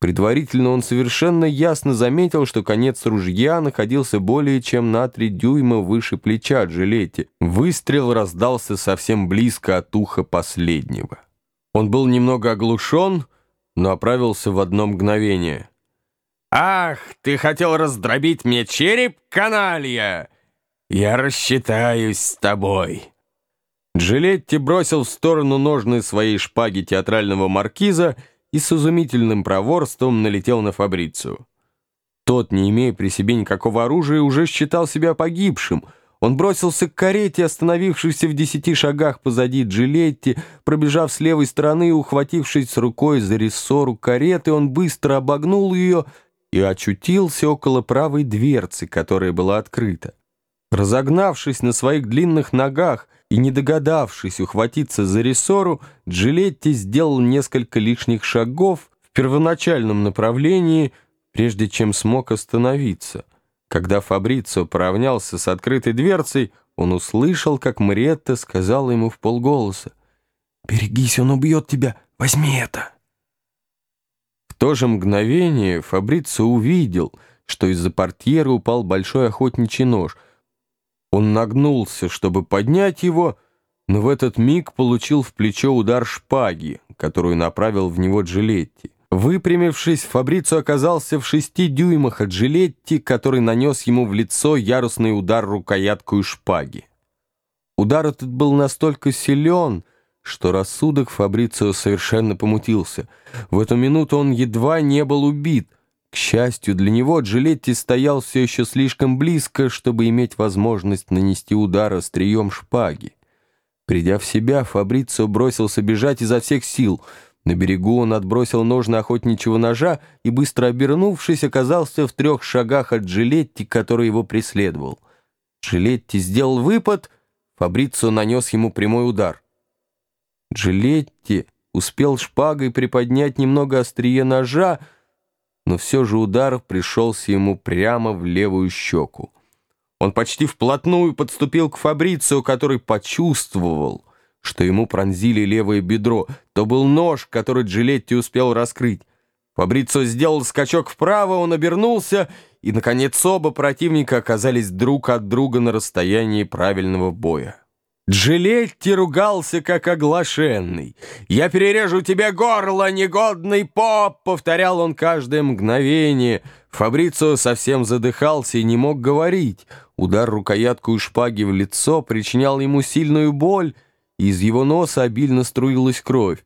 Предварительно он совершенно ясно заметил, что конец ружья находился более чем на три дюйма выше плеча Джилетти. Выстрел раздался совсем близко от уха последнего. Он был немного оглушен, но оправился в одно мгновение. «Ах, ты хотел раздробить мне череп, каналья! Я рассчитаюсь с тобой!» Джилетти бросил в сторону ножны своей шпаги театрального маркиза и с изумительным проворством налетел на Фабрицию. Тот, не имея при себе никакого оружия, уже считал себя погибшим. Он бросился к карете, остановившейся в десяти шагах позади Джилетти, пробежав с левой стороны и ухватившись рукой за рессору кареты, он быстро обогнул ее и очутился около правой дверцы, которая была открыта. Разогнавшись на своих длинных ногах и не догадавшись ухватиться за рессору, Джилетти сделал несколько лишних шагов в первоначальном направлении, прежде чем смог остановиться. Когда Фабрицио поравнялся с открытой дверцей, он услышал, как Мариетта сказала ему в полголоса, «Берегись, он убьет тебя, возьми это!» В то же мгновение Фабрицио увидел, что из-за портьеры упал большой охотничий нож — он нагнулся, чтобы поднять его, но в этот миг получил в плечо удар шпаги, которую направил в него Джилетти. Выпрямившись, Фабрицо оказался в шести дюймах от Джилетти, который нанес ему в лицо яростный удар рукояткой шпаги. Удар этот был настолько силен, что рассудок Фабрицио совершенно помутился. В эту минуту он едва не был убит, к счастью для него, Джилетти стоял все еще слишком близко, чтобы иметь возможность нанести удар острием шпаги. Придя в себя, Фабрицио бросился бежать изо всех сил. На берегу он отбросил ножны охотничьего ножа и, быстро обернувшись, оказался в трех шагах от Джилетти, который его преследовал. Джилетти сделал выпад, Фабрицио нанес ему прямой удар. Джилетти успел шпагой приподнять немного острие ножа, но все же удар пришелся ему прямо в левую щеку. Он почти вплотную подступил к Фабрицио, который почувствовал, что ему пронзили левое бедро. То был нож, который Джилетти успел раскрыть. Фабрицио сделал скачок вправо, он обернулся, и, наконец, оба противника оказались друг от друга на расстоянии правильного боя. Джилетти ругался, как оглашенный. «Я перережу тебе горло, негодный поп!» — повторял он каждое мгновение. Фабрицио совсем задыхался и не мог говорить. Удар рукояткой шпаги в лицо причинял ему сильную боль, и из его носа обильно струилась кровь.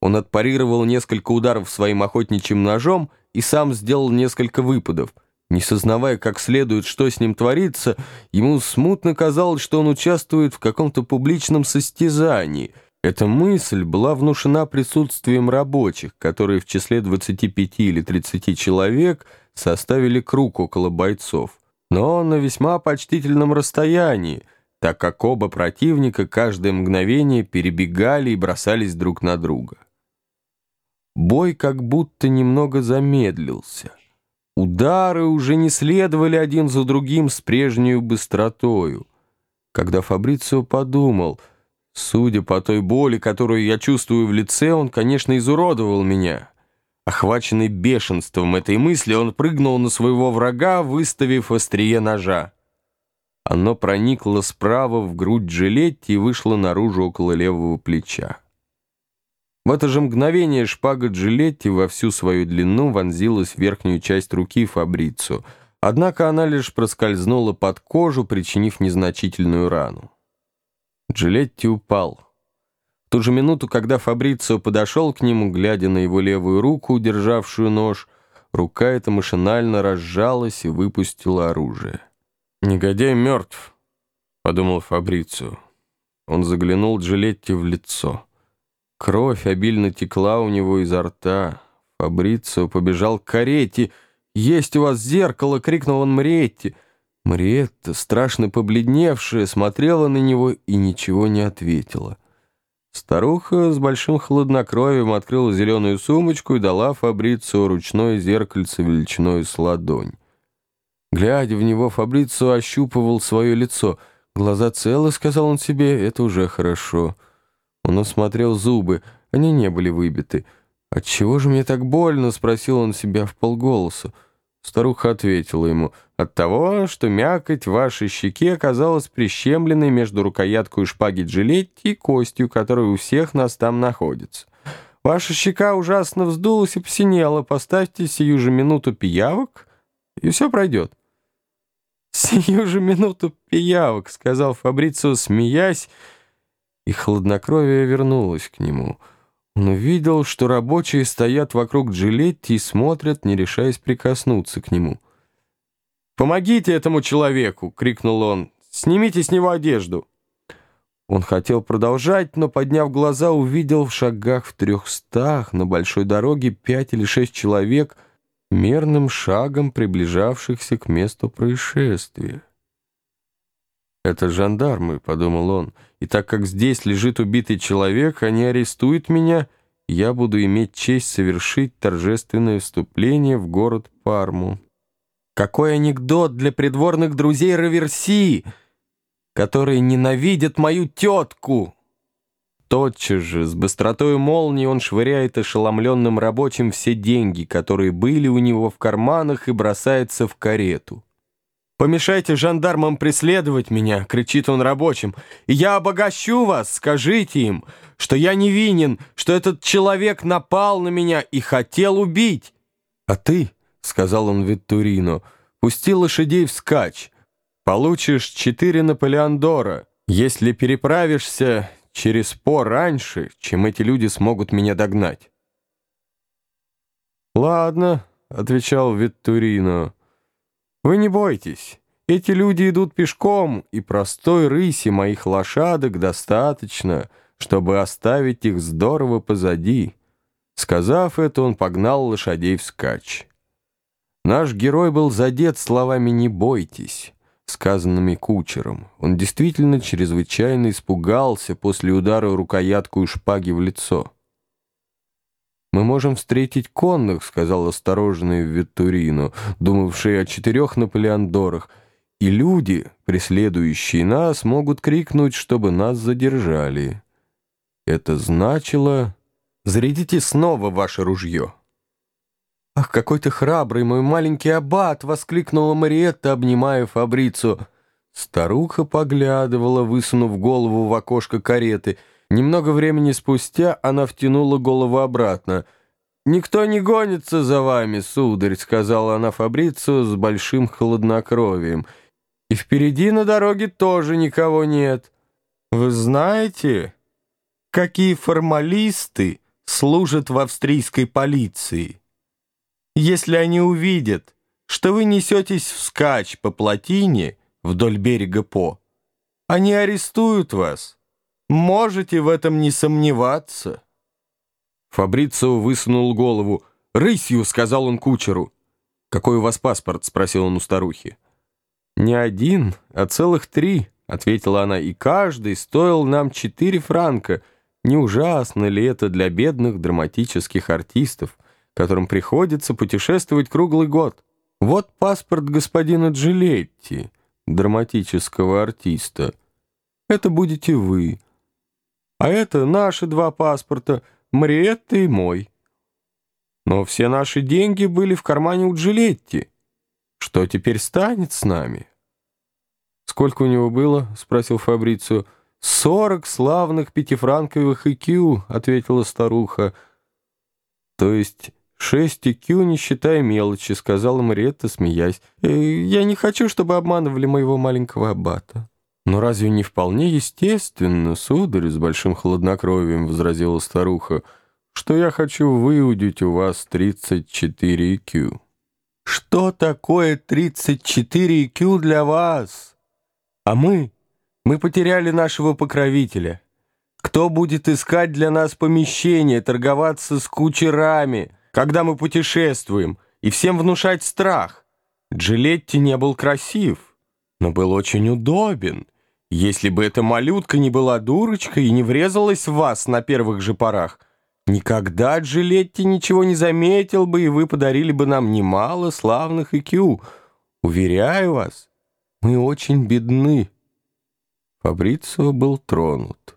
Он отпарировал несколько ударов своим охотничьим ножом и сам сделал несколько выпадов — не сознавая как следует, что с ним творится, ему смутно казалось, что он участвует в каком-то публичном состязании. Эта мысль была внушена присутствием рабочих, которые в числе 25 или 30 человек составили круг около бойцов. Но на весьма почтительном расстоянии, так как оба противника каждое мгновение перебегали и бросались друг на друга. Бой как будто немного замедлился. Удары уже не следовали один за другим с прежней быстротою. Когда Фабрицио подумал, судя по той боли, которую я чувствую в лице, он, конечно, изуродовал меня. Охваченный бешенством этой мысли, он прыгнул на своего врага, выставив острие ножа. Оно проникло справа в грудь Джилетти и вышло наружу около левого плеча. В это же мгновение шпага Джилетти во всю свою длину вонзилась в верхнюю часть руки Фабрицу, однако она лишь проскользнула под кожу, причинив незначительную рану. Джилетти упал. В ту же минуту, когда Фабрицио подошел к нему, глядя на его левую руку, державшую нож, рука эта машинально разжалась и выпустила оружие. «Негодяй мертв», — подумал Фабрицио. Он заглянул Джилетти в лицо. Кровь обильно текла у него изо рта. Фабрицио побежал к карете. «Есть у вас зеркало!» — крикнул он Мриетти. Мриетта, страшно побледневшая, смотрела на него и ничего не ответила. Старуха с большим хладнокровием открыла зеленую сумочку и дала Фабрицио ручное зеркальце величиной с ладонь. Глядя в него, Фабрицио ощупывал свое лицо. «Глаза целы», — сказал он себе, — «это уже хорошо». Он осмотрел зубы, они не были выбиты. «Отчего же мне так больно?» — спросил он себя в полголоса. Старуха ответила ему, «От того, что мякоть вашей щеки оказалась прищемленной между рукояткой шпаги Джилетти и костью, которая у всех нас там находится. Ваша щека ужасно вздулась и посинела. Поставьте сию же минуту пиявок, и все пройдет». «Сию же минуту пиявок», — сказал Фабрицио, смеясь, и хладнокровие вернулось к нему — он увидел, что рабочие стоят вокруг Джилетти и смотрят, не решаясь прикоснуться к нему. «Помогите этому человеку!» — крикнул он. «Снимите с него одежду!» Он хотел продолжать, но, подняв глаза, увидел в шагах в трехстах на большой дороге пять или шесть человек, мерным шагом приближавшихся к месту происшествия. «Это жандармы», — подумал он, — «и так как здесь лежит убитый человек, они арестуют меня, я буду иметь честь совершить торжественное вступление в город Парму». Какой анекдот для придворных друзей Раверси, которые ненавидят мою тетку! Тотчас же, с быстротой молнии, он швыряет ошеломленным рабочим все деньги, которые были у него в карманах, и бросается в карету. «Помешайте жандармам преследовать меня!» — кричит он рабочим. «Я обогащу вас! Скажите им, что я невинен, что этот человек напал на меня и хотел убить!» «А ты, — сказал он Виттурино, — пусти лошадей вскачь. Получишь четыре Наполеондора, если переправишься через По раньше, чем эти люди смогут меня догнать». «Ладно», — отвечал Виттурино, — вы не бойтесь, эти люди идут пешком, и простой рыси моих лошадок достаточно, чтобы оставить их здорово позади. Сказав это, он погнал лошадей вскачь. Наш герой был задет словами «не бойтесь», сказанными кучером. Он действительно чрезвычайно испугался после удара рукоятку шпаги в лицо. «Мы можем встретить конных», — сказал осторожный Виттурино, думавший о четырех Наполеондорах, «и люди, преследующие нас, могут крикнуть, чтобы нас задержали». Это значило «Зарядите снова ваше ружье». «Ах, какой ты храбрый, мой маленький аббат!» — воскликнула Мариетта, обнимая Фабрицу. Старуха поглядывала, высунув голову в окошко кареты — Немного времени спустя она втянула голову обратно. «Никто не гонится за вами, сударь», — сказала она Фабрицу с большим холоднокровием. «И впереди на дороге тоже никого нет. Вы знаете, какие формалисты служат в австрийской полиции? Если они увидят, что вы несетесь вскачь по плотине вдоль берега По, они арестуют вас». Можете в этом не сомневаться. Фабрицио высунул голову. «Рысью!» — сказал он кучеру. «Какой у вас паспорт?» — спросил он у старухи. «Не один, а целых три», — ответила она, «и каждый стоил нам четыре франка. Не ужасно ли это для бедных драматических артистов, которым приходится путешествовать круглый год? Вот паспорт господина Джилетти, драматического артиста. Это будете вы». А это наши два паспорта, Мариетта и мой. Но все наши деньги были в кармане у Джилетти. Что теперь станет с нами? «Сколько у него было?» — спросил Фабрицио. «Сорок славных пятифранковых икю», — ответила старуха. «То есть шесть икю, не считая мелочи», — сказала Мариетта, смеясь. «Э, «Я не хочу, чтобы обманывали моего маленького аббата». «Но разве не вполне естественно, сударь, с большим хладнокровием возразила старуха, что я хочу выудить у вас 34 IQ?» «Что такое 34 IQ для вас? А мы? Мы потеряли нашего покровителя. Кто будет искать для нас помещение, торговаться с кучерами, когда мы путешествуем, и всем внушать страх? Джилетти не был красив, но был очень удобен». Если бы эта малютка не была дурочкой и не врезалась в вас на первых же порах, никогда Джилетти ничего не заметил бы, и вы подарили бы нам немало славных икю. Уверяю вас, мы очень бедны». Фабрицио был тронут.